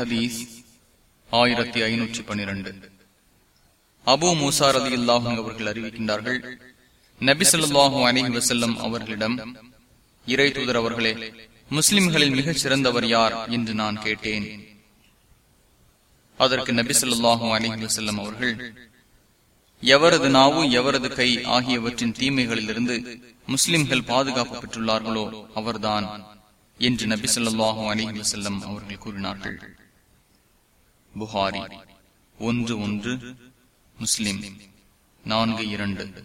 ஹதீஸ் ஆயிரத்தி ஐநூற்றி பன்னிரண்டு. அபு மூசார் அலி அல்லாஹும் அவர்கள் அறிவிக்கின்றார்கள் நபி சொல்லாஹு அலிஹி வசல்லம் அவர்களிடம் இறை தூதர் அவர்களே முஸ்லிம்களில் மிகச் சிறந்தவர் யார் என்று நான் கேட்டேன். அதற்கு நபிசல்லாஹும் சொல்லாஹு அலிஹி வசல்லம் அவர்கள் எவரது நாவு எவரது கை ஆகியவற்றின் தீமைகளிலிருந்து முஸ்லிம்கள் பாதுகாப்பு பெற்றுள்ளார்களோ அவர்தான் என்று நபி சொல்லாஹு அலிஹி வசல்லம் அவர்கள் கூறினார்கள். புகாரி. ஒன்று ஒன்று. முஸ்லிம். நான்கு இரண்டு.